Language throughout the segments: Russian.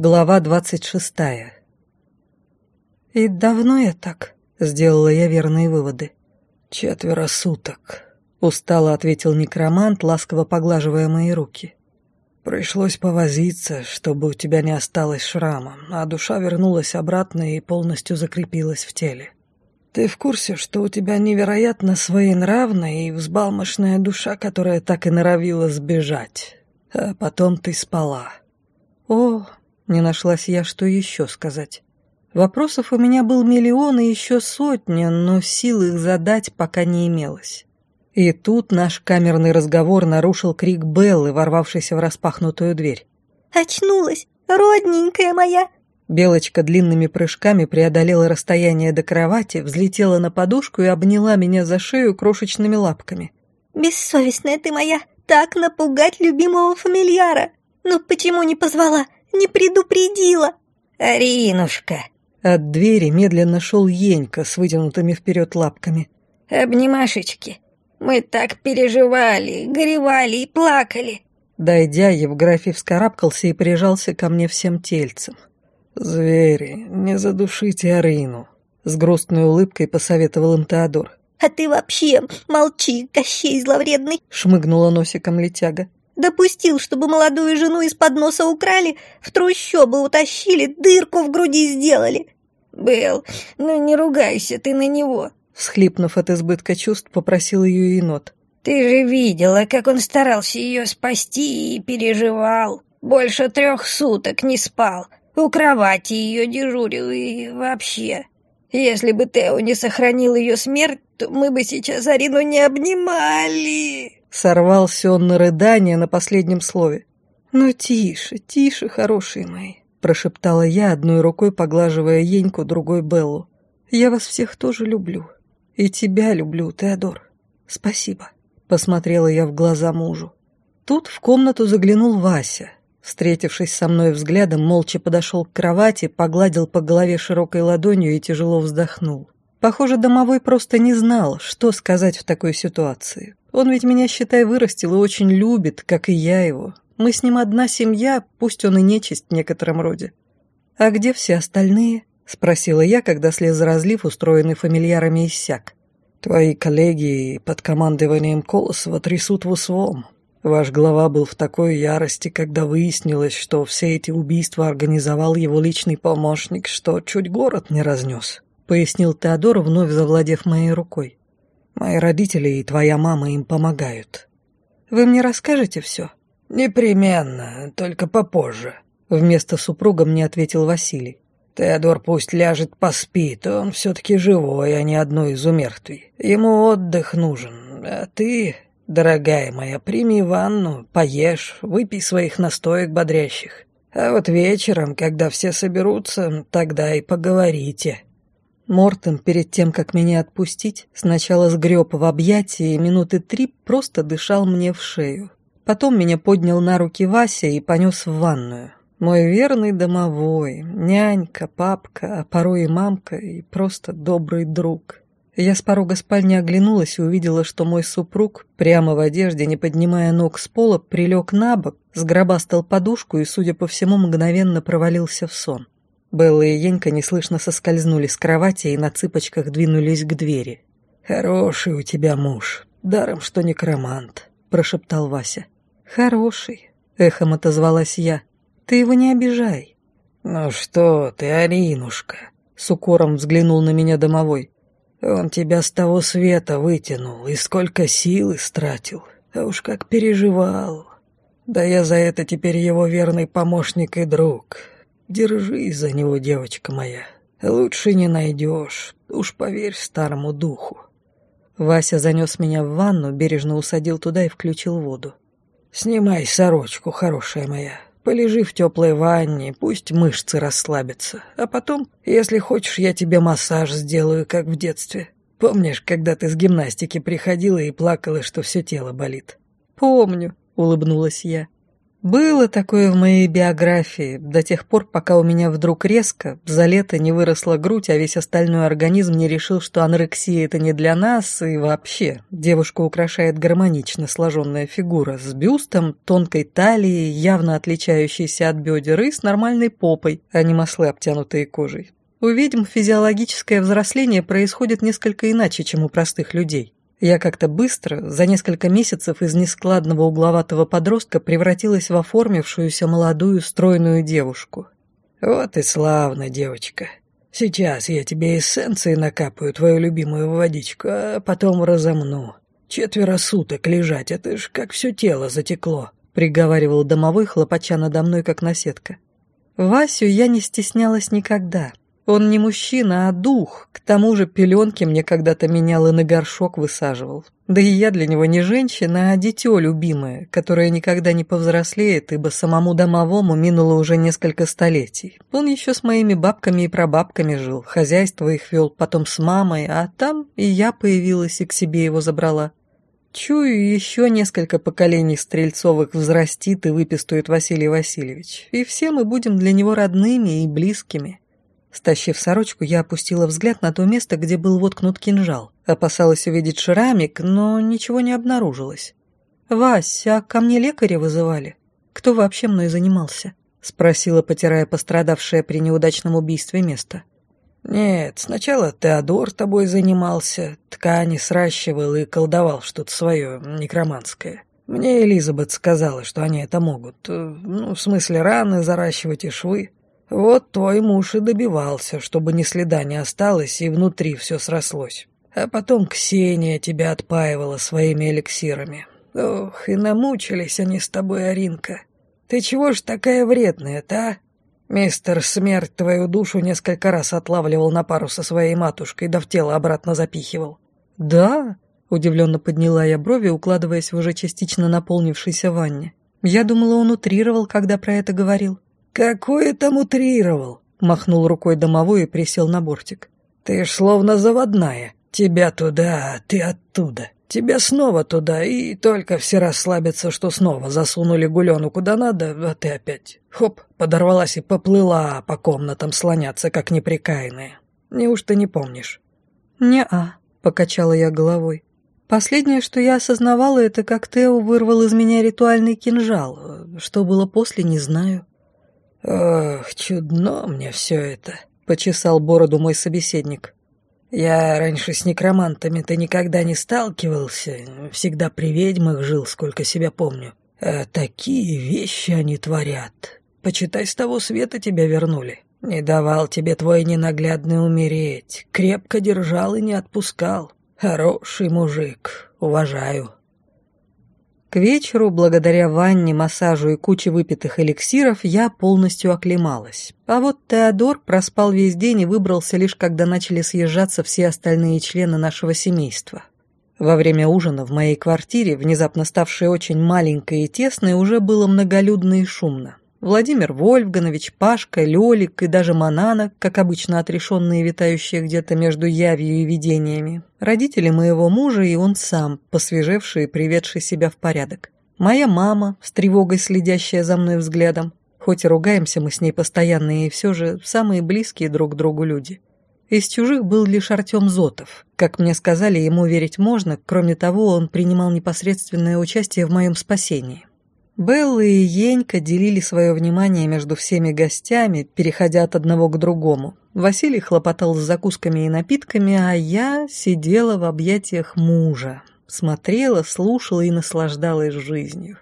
Глава двадцать шестая. «И давно я так?» — сделала я верные выводы. «Четверо суток», — устало ответил некромант, ласково поглаживая мои руки. «Пришлось повозиться, чтобы у тебя не осталось шрама, а душа вернулась обратно и полностью закрепилась в теле. Ты в курсе, что у тебя невероятно своенравная и взбалмошная душа, которая так и норовила сбежать, а потом ты спала?» «О, не нашлась я, что еще сказать. Вопросов у меня был миллион и еще сотня, но сил их задать пока не имелось. И тут наш камерный разговор нарушил крик Беллы, ворвавшейся в распахнутую дверь. «Очнулась, родненькая моя!» Белочка длинными прыжками преодолела расстояние до кровати, взлетела на подушку и обняла меня за шею крошечными лапками. «Бессовестная ты моя! Так напугать любимого фамильяра! Ну почему не позвала? Не предупредила!» «Аринушка!» От двери медленно шел Енька с вытянутыми вперед лапками. «Обнимашечки! Мы так переживали, горевали и плакали!» Дойдя, Евграфий вскарабкался и прижался ко мне всем тельцем. «Звери, не задушите Арину!» С грустной улыбкой посоветовал им Теодор. «А ты вообще молчи, Кощей зловредный!» Шмыгнула носиком летяга. Допустил, чтобы молодую жену из-под носа украли, в трущобы утащили, дырку в груди сделали. Белл, ну не ругайся ты на него. Всхлипнув от избытка чувств, попросил ее енот. Ты же видела, как он старался ее спасти и переживал. Больше трех суток не спал. У кровати ее дежурил и вообще. Если бы Тео не сохранил ее смерть, то мы бы сейчас Арину не обнимали. Сорвался он на рыдание на последнем слове. «Ну тише, тише, хорошие мои», — прошептала я, одной рукой поглаживая Еньку, другой Беллу. «Я вас всех тоже люблю. И тебя люблю, Теодор. Спасибо», — посмотрела я в глаза мужу. Тут в комнату заглянул Вася. Встретившись со мной взглядом, молча подошел к кровати, погладил по голове широкой ладонью и тяжело вздохнул. Похоже, домовой просто не знал, что сказать в такой ситуации. Он ведь меня, считай, вырастил и очень любит, как и я его. Мы с ним одна семья, пусть он и нечисть в некотором роде. А где все остальные? Спросила я, когда слезоразлив, устроенный фамильярами, иссяк. Твои коллеги под командованием Колосова трясут в усвом. Ваш глава был в такой ярости, когда выяснилось, что все эти убийства организовал его личный помощник, что чуть город не разнес, пояснил Теодор, вновь завладев моей рукой. Мои родители и твоя мама им помогают. Вы мне расскажете все? Непременно, только попозже. Вместо супруга мне ответил Василий. Теодор пусть ляжет поспит, он все-таки живой, а не одной из умертвий. Ему отдых нужен, а ты, дорогая моя, прими ванну, поешь, выпей своих настоек бодрящих. А вот вечером, когда все соберутся, тогда и поговорите. Мортон, перед тем, как меня отпустить, сначала сгреб в объятия и минуты три просто дышал мне в шею. Потом меня поднял на руки Вася и понес в ванную. Мой верный домовой, нянька, папка, а порой и мамка, и просто добрый друг. Я с порога спальни оглянулась и увидела, что мой супруг, прямо в одежде, не поднимая ног с пола, прилег на бок, сгробастал подушку и, судя по всему, мгновенно провалился в сон. Белла и Енька неслышно соскользнули с кровати и на цыпочках двинулись к двери. «Хороший у тебя муж, даром что некромант», — прошептал Вася. «Хороший», — эхом отозвалась я. «Ты его не обижай». «Ну что ты, Аринушка», — с укором взглянул на меня домовой. «Он тебя с того света вытянул и сколько сил истратил, а уж как переживал. Да я за это теперь его верный помощник и друг, Держись за него, девочка моя. Лучше не найдешь, уж поверь старому духу. Вася занес меня в ванну, бережно усадил туда и включил воду. «Снимай сорочку, хорошая моя. Полежи в теплой ванне, пусть мышцы расслабятся. А потом, если хочешь, я тебе массаж сделаю, как в детстве. Помнишь, когда ты с гимнастики приходила и плакала, что все тело болит?» «Помню», — улыбнулась я. Было такое в моей биографии, до тех пор, пока у меня вдруг резко за лето не выросла грудь, а весь остальной организм не решил, что анорексия это не для нас, и вообще, девушку украшает гармонично сложенная фигура с бюстом, тонкой талией, явно отличающейся от бедер, и с нормальной попой, а не маслы, обтянутые кожей. У ведьм физиологическое взросление происходит несколько иначе, чем у простых людей. Я как-то быстро, за несколько месяцев из нескладного угловатого подростка превратилась в оформившуюся молодую стройную девушку. «Вот и славно, девочка. Сейчас я тебе эссенции накапаю, твою любимую водичку, а потом разомну. Четверо суток лежать, это ж как все тело затекло», — приговаривал домовой, хлопача надо мной, как наседка. Васю я не стеснялась никогда. Он не мужчина, а дух. К тому же пеленки мне когда-то менял и на горшок высаживал. Да и я для него не женщина, а дитё любимое, которое никогда не повзрослеет, ибо самому домовому минуло уже несколько столетий. Он еще с моими бабками и прабабками жил, хозяйство их вел, потом с мамой, а там и я появилась и к себе его забрала. Чую, еще несколько поколений Стрельцовых взрастит и выпистует Василий Васильевич, и все мы будем для него родными и близкими. Стащив сорочку, я опустила взгляд на то место, где был воткнут кинжал. Опасалась увидеть шрамик, но ничего не обнаружилось. «Вась, а ко мне лекаря вызывали? Кто вообще мной занимался?» — спросила, потирая пострадавшее при неудачном убийстве место. «Нет, сначала Теодор тобой занимался, ткани сращивал и колдовал что-то свое некроманское. Мне Элизабет сказала, что они это могут. Ну, в смысле, раны заращивать и швы. Вот твой муж и добивался, чтобы ни следа не осталось и внутри все срослось. А потом Ксения тебя отпаивала своими эликсирами. Ох, и намучились они с тобой, Аринка. Ты чего ж такая вредная-то, а? Мистер Смерть твою душу несколько раз отлавливал на пару со своей матушкой, да в тело обратно запихивал. Да? Удивленно подняла я брови, укладываясь в уже частично наполнившейся ванне. Я думала, он утрировал, когда про это говорил. «Какое там утрировал?» — махнул рукой домовой и присел на бортик. «Ты ж словно заводная. Тебя туда, ты оттуда. Тебя снова туда, и только все расслабятся, что снова засунули гулену куда надо, а ты опять, хоп, подорвалась и поплыла по комнатам слоняться, как неприкаянная. Неужто не помнишь?» «Не-а», — покачала я головой. Последнее, что я осознавала, это как Тео вырвал из меня ритуальный кинжал. Что было после, не знаю. «Ох, чудно мне все это», — почесал бороду мой собеседник. «Я раньше с некромантами-то никогда не сталкивался, всегда при ведьмах жил, сколько себя помню. А такие вещи они творят. Почитай, с того света тебя вернули. Не давал тебе твой ненаглядный умереть, крепко держал и не отпускал. Хороший мужик, уважаю». К вечеру, благодаря ванне, массажу и куче выпитых эликсиров, я полностью оклемалась. А вот Теодор проспал весь день и выбрался лишь когда начали съезжаться все остальные члены нашего семейства. Во время ужина в моей квартире, внезапно ставшей очень маленькой и тесной, уже было многолюдно и шумно. Владимир Вольфганович, Пашка, Лёлик и даже Манана, как обычно отрешенные, витающие где-то между явью и видениями, родители моего мужа и он сам, посвежевший и приведший себя в порядок. Моя мама, с тревогой следящая за мной взглядом, хоть и ругаемся мы с ней постоянно, и все же самые близкие друг другу люди. Из чужих был лишь Артем Зотов. Как мне сказали, ему верить можно, кроме того, он принимал непосредственное участие в моем спасении. Белла и Енька делили свое внимание между всеми гостями, переходя от одного к другому. Василий хлопотал с закусками и напитками, а я сидела в объятиях мужа, смотрела, слушала и наслаждалась жизнью.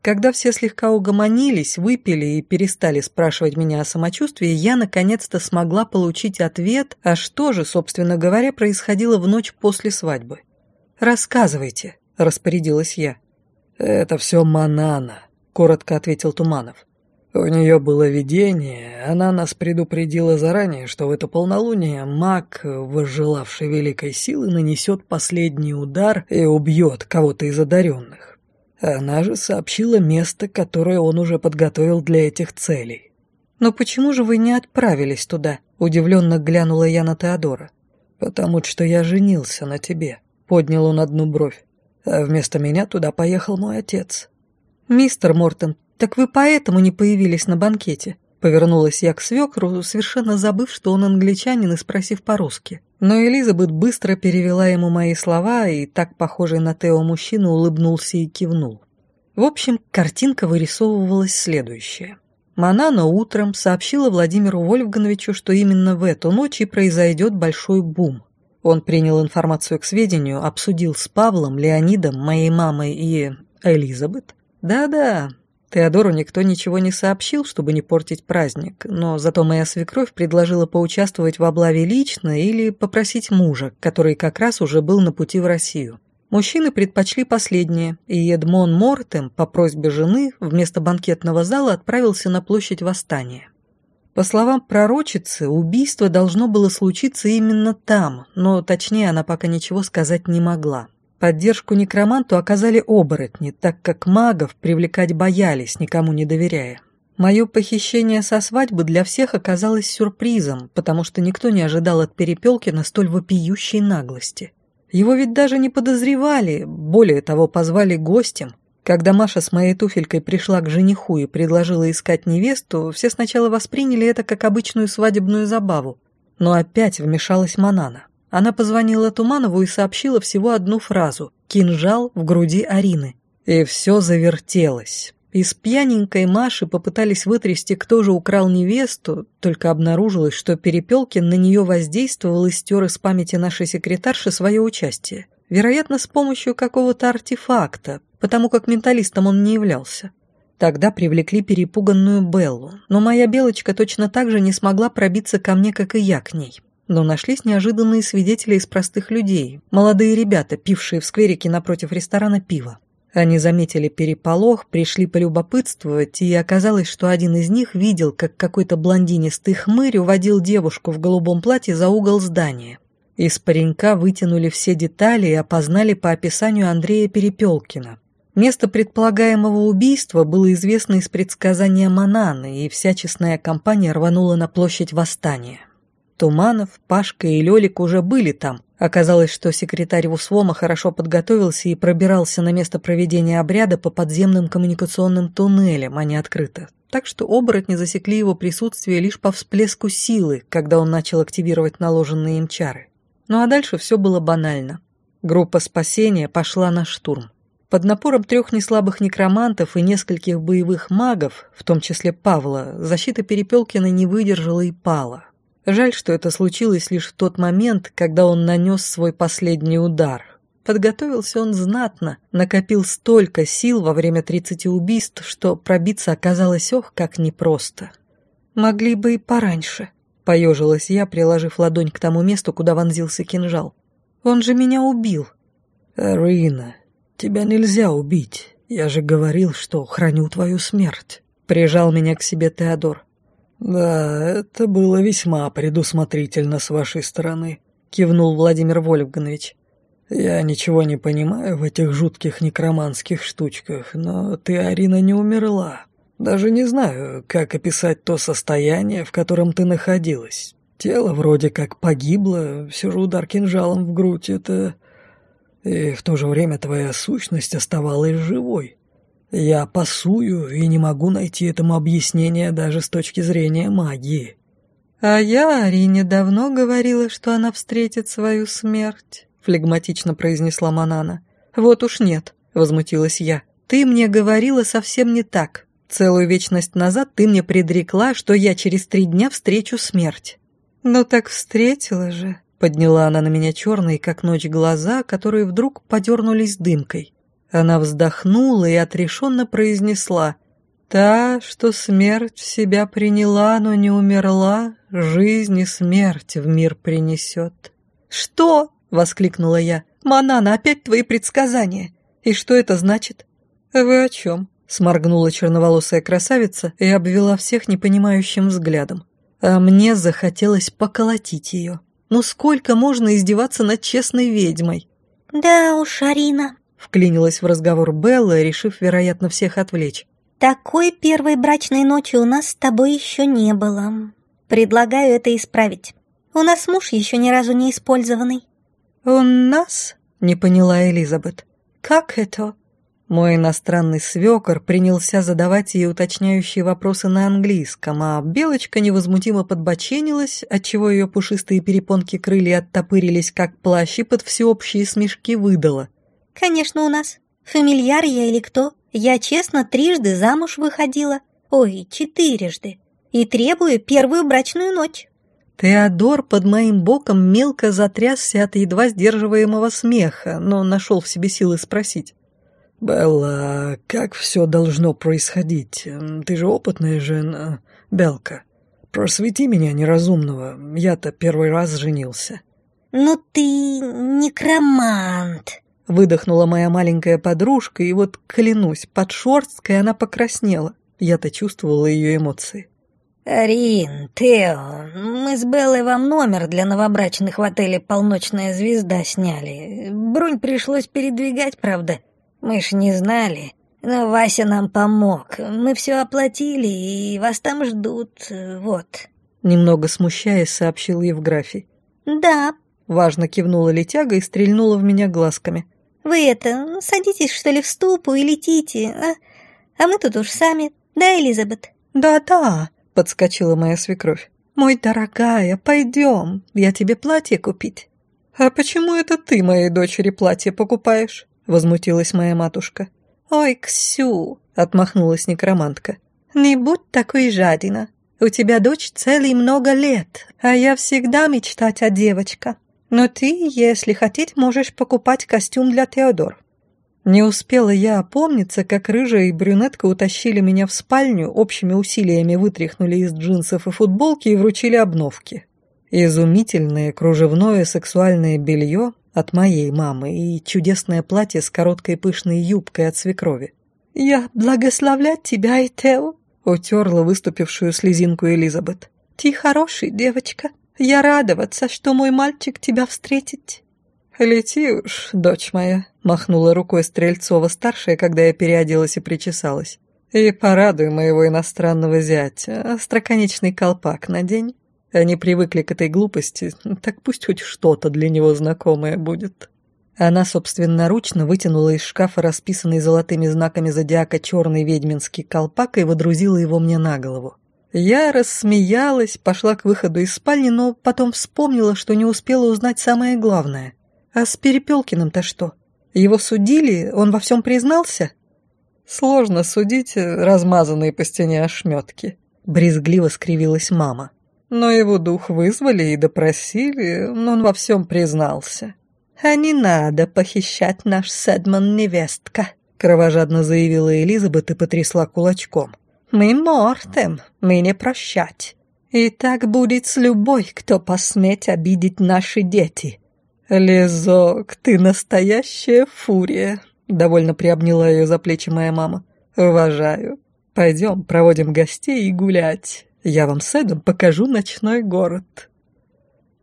Когда все слегка угомонились, выпили и перестали спрашивать меня о самочувствии, я наконец-то смогла получить ответ, а что же, собственно говоря, происходило в ночь после свадьбы. «Рассказывайте», — распорядилась я. «Это все Манана», — коротко ответил Туманов. «У нее было видение, она нас предупредила заранее, что в это полнолуние маг, возжелавший великой силы, нанесет последний удар и убьет кого-то из одаренных. Она же сообщила место, которое он уже подготовил для этих целей». «Но почему же вы не отправились туда?» — удивленно глянула я на Теодора. «Потому что я женился на тебе», — поднял он одну бровь а вместо меня туда поехал мой отец. «Мистер Мортон, Так вы поэтому не появились на банкете?» Повернулась я к свекру, совершенно забыв, что он англичанин, и спросив по-русски. Но Элизабет быстро перевела ему мои слова, и так похожий на Тео мужчина улыбнулся и кивнул. В общем, картинка вырисовывалась следующая. Манана утром сообщила Владимиру Вольфгановичу, что именно в эту ночь и произойдет большой бум. Он принял информацию к сведению, обсудил с Павлом, Леонидом, моей мамой и Элизабет. Да-да, Теодору никто ничего не сообщил, чтобы не портить праздник, но зато моя свекровь предложила поучаствовать в облаве лично или попросить мужа, который как раз уже был на пути в Россию. Мужчины предпочли последнее, и Эдмон Мортем по просьбе жены вместо банкетного зала отправился на площадь Восстания. По словам пророчицы, убийство должно было случиться именно там, но точнее она пока ничего сказать не могла. Поддержку некроманту оказали оборотни, так как магов привлекать боялись, никому не доверяя. Мое похищение со свадьбы для всех оказалось сюрпризом, потому что никто не ожидал от Перепелкина столь вопиющей наглости. Его ведь даже не подозревали, более того, позвали гостем. Когда Маша с моей туфелькой пришла к жениху и предложила искать невесту, все сначала восприняли это как обычную свадебную забаву. Но опять вмешалась Манана. Она позвонила Туманову и сообщила всего одну фразу «Кинжал в груди Арины». И все завертелось. Из пьяненькой Маши попытались вытрясти, кто же украл невесту, только обнаружилось, что Перепелкин на нее воздействовал и стер из памяти нашей секретарши свое участие. Вероятно, с помощью какого-то артефакта, потому как менталистом он не являлся. Тогда привлекли перепуганную Беллу, но моя Белочка точно так же не смогла пробиться ко мне, как и я к ней. Но нашлись неожиданные свидетели из простых людей, молодые ребята, пившие в скверике напротив ресторана пива. Они заметили переполох, пришли полюбопытствовать, и оказалось, что один из них видел, как какой-то блондинистый хмырь уводил девушку в голубом платье за угол здания. Из паренька вытянули все детали и опознали по описанию Андрея Перепелкина. Место предполагаемого убийства было известно из предсказания Мананы, и вся честная компания рванула на площадь Восстания. Туманов, Пашка и Лёлик уже были там. Оказалось, что секретарь ВУСВОМа хорошо подготовился и пробирался на место проведения обряда по подземным коммуникационным туннелям, а не открыто. Так что оборотни засекли его присутствие лишь по всплеску силы, когда он начал активировать наложенные им чары. Ну а дальше все было банально. Группа спасения пошла на штурм. Под напором трех неслабых некромантов и нескольких боевых магов, в том числе Павла, защита Перепелкина не выдержала и пала. Жаль, что это случилось лишь в тот момент, когда он нанес свой последний удар. Подготовился он знатно, накопил столько сил во время тридцати убийств, что пробиться оказалось ох, как непросто. «Могли бы и пораньше», — поежилась я, приложив ладонь к тому месту, куда вонзился кинжал. «Он же меня убил». «Рина, тебя нельзя убить. Я же говорил, что храню твою смерть», — прижал меня к себе Теодор. «Да, это было весьма предусмотрительно с вашей стороны», — кивнул Владимир Вольфганович. «Я ничего не понимаю в этих жутких некроманских штучках, но ты, Арина, не умерла. Даже не знаю, как описать то состояние, в котором ты находилась. Тело вроде как погибло, все же удар кинжалом в грудь — это... И в то же время твоя сущность оставалась живой. Я пасую и не могу найти этому объяснения даже с точки зрения магии. А я Арине давно говорила, что она встретит свою смерть, флегматично произнесла Манана. Вот уж нет, возмутилась я. Ты мне говорила совсем не так. Целую вечность назад ты мне предрекла, что я через три дня встречу смерть. Ну так встретила же, подняла она на меня черные, как ночь, глаза, которые вдруг подернулись дымкой. Она вздохнула и отрешенно произнесла «Та, что смерть в себя приняла, но не умерла, жизнь и смерть в мир принесет». «Что?» — воскликнула я. «Манана, опять твои предсказания. И что это значит?» «Вы о чем?» — сморгнула черноволосая красавица и обвела всех непонимающим взглядом. А мне захотелось поколотить ее. Ну сколько можно издеваться над честной ведьмой? «Да уж, Арина, Вклинилась в разговор Белла, решив, вероятно, всех отвлечь. «Такой первой брачной ночи у нас с тобой еще не было. Предлагаю это исправить. У нас муж еще ни разу не использованный». «У нас?» — не поняла Элизабет. «Как это?» Мой иностранный свекор принялся задавать ей уточняющие вопросы на английском, а Белочка невозмутимо подбоченилась, отчего ее пушистые перепонки крылья оттопырились, как плащ, и под всеобщие смешки выдала. «Конечно у нас. Фамильяр я или кто? Я честно трижды замуж выходила. Ой, четырежды. И требую первую брачную ночь». Теодор под моим боком мелко затрясся от едва сдерживаемого смеха, но нашел в себе силы спросить. «Белла, как все должно происходить? Ты же опытная жена, Белка. Просвети меня, неразумного. Я-то первый раз женился». «Ну ты некромант», — выдохнула моя маленькая подружка, и вот, клянусь, под шорсткой она покраснела. Я-то чувствовала ее эмоции. «Рин, Тео, мы с Беллой вам номер для новобрачных в отеле «Полночная звезда» сняли. Бронь пришлось передвигать, правда?» Мы ж не знали, но Вася нам помог. Мы все оплатили, и вас там ждут, вот». Немного смущаясь, сообщил Евграфий. «Да», — важно кивнула летяга и стрельнула в меня глазками. «Вы это, садитесь, что ли, в ступу и летите, а? А мы тут уж сами, да, Элизабет?» «Да-да», — подскочила моя свекровь. «Мой дорогая, пойдем, я тебе платье купить». «А почему это ты моей дочери платье покупаешь?» — возмутилась моя матушка. «Ой, Ксю!» — отмахнулась некромантка. «Не будь такой жадина. У тебя дочь целый много лет, а я всегда мечтать о девочка. Но ты, если хотеть, можешь покупать костюм для Теодор». Не успела я опомниться, как рыжая и брюнетка утащили меня в спальню, общими усилиями вытряхнули из джинсов и футболки и вручили обновки. Изумительное кружевное сексуальное белье, от моей мамы и чудесное платье с короткой пышной юбкой от свекрови. «Я благословлять тебя и Тео», — утерла выступившую слезинку Элизабет. «Ты хороший, девочка. Я радоваться, что мой мальчик тебя встретит». «Лети уж, дочь моя», — махнула рукой Стрельцова-старшая, когда я переоделась и причесалась. «И порадуй моего иностранного зятя, остроконечный колпак надень». Они привыкли к этой глупости, так пусть хоть что-то для него знакомое будет. Она собственноручно вытянула из шкафа расписанный золотыми знаками зодиака черный ведьминский колпак и водрузила его мне на голову. Я рассмеялась, пошла к выходу из спальни, но потом вспомнила, что не успела узнать самое главное. А с Перепелкиным-то что? Его судили? Он во всем признался? Сложно судить размазанные по стене ошметки. Брезгливо скривилась мама. Но его дух вызвали и допросили, но он во всем признался. «А не надо похищать наш Сэдман невестка», — кровожадно заявила Элизабет и потрясла кулачком. «Мы мортем, мы не прощать. И так будет с любой, кто посметь обидеть наши дети». «Лизок, ты настоящая фурия», — довольно приобняла ее за плечи моя мама. «Уважаю. Пойдем, проводим гостей и гулять». Я вам с Эдом покажу ночной город».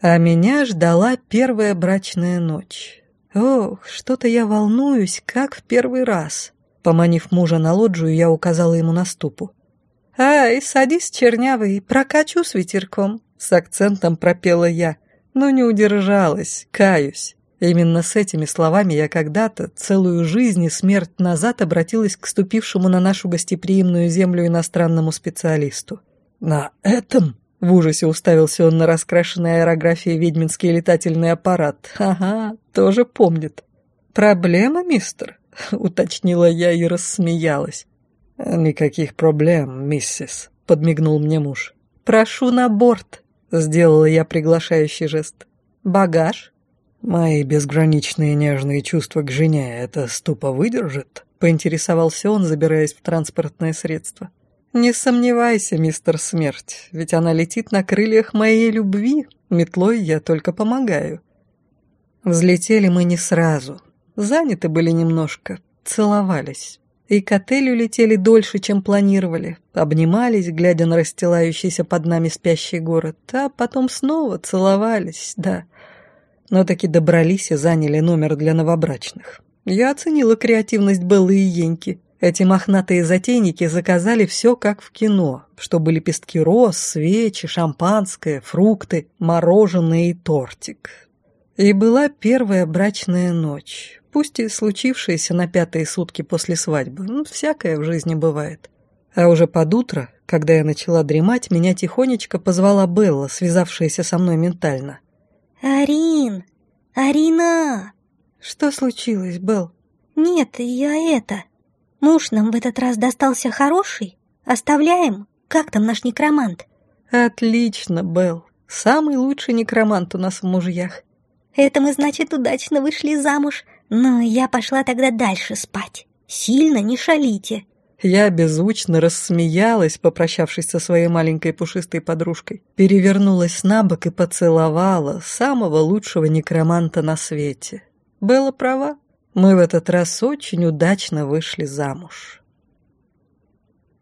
А меня ждала первая брачная ночь. Ох, что-то я волнуюсь, как в первый раз. Поманив мужа на лоджию, я указала ему на ступу. «Ай, садись, чернявый, прокачу с ветерком», — с акцентом пропела я, но не удержалась, каюсь. Именно с этими словами я когда-то, целую жизнь и смерть назад, обратилась к ступившему на нашу гостеприимную землю иностранному специалисту. «На этом?» — в ужасе уставился он на раскрашенный аэрографией ведьминский летательный аппарат. «Ага, тоже помнит». «Проблема, мистер?» — уточнила я и рассмеялась. «Никаких проблем, миссис», — подмигнул мне муж. «Прошу на борт», — сделала я приглашающий жест. «Багаж?» «Мои безграничные нежные чувства к жене это ступа выдержит?» — поинтересовался он, забираясь в транспортное средство. «Не сомневайся, мистер Смерть, ведь она летит на крыльях моей любви, метлой я только помогаю». Взлетели мы не сразу, заняты были немножко, целовались. И к отелю летели дольше, чем планировали, обнимались, глядя на расстилающийся под нами спящий город, а потом снова целовались, да. Но таки добрались и заняли номер для новобрачных. Я оценила креативность Беллы и Еньки. Эти мохнатые затейники заказали все как в кино, чтобы лепестки роз, свечи, шампанское, фрукты, мороженое и тортик. И была первая брачная ночь. Пусть и случившееся на пятые сутки после свадьбы, ну, всякое в жизни бывает. А уже под утро, когда я начала дремать, меня тихонечко позвала Белла, связавшаяся со мной ментально. «Арин! Арина!» «Что случилось, Белл?» «Нет, я это... Муж нам в этот раз достался хороший. Оставляем? Как там наш некромант?» «Отлично, Белл. Самый лучший некромант у нас в мужьях». «Это мы, значит, удачно вышли замуж. Но я пошла тогда дальше спать. Сильно не шалите». Я беззвучно рассмеялась, попрощавшись со своей маленькой пушистой подружкой, перевернулась на бок и поцеловала самого лучшего некроманта на свете. Была права, мы в этот раз очень удачно вышли замуж.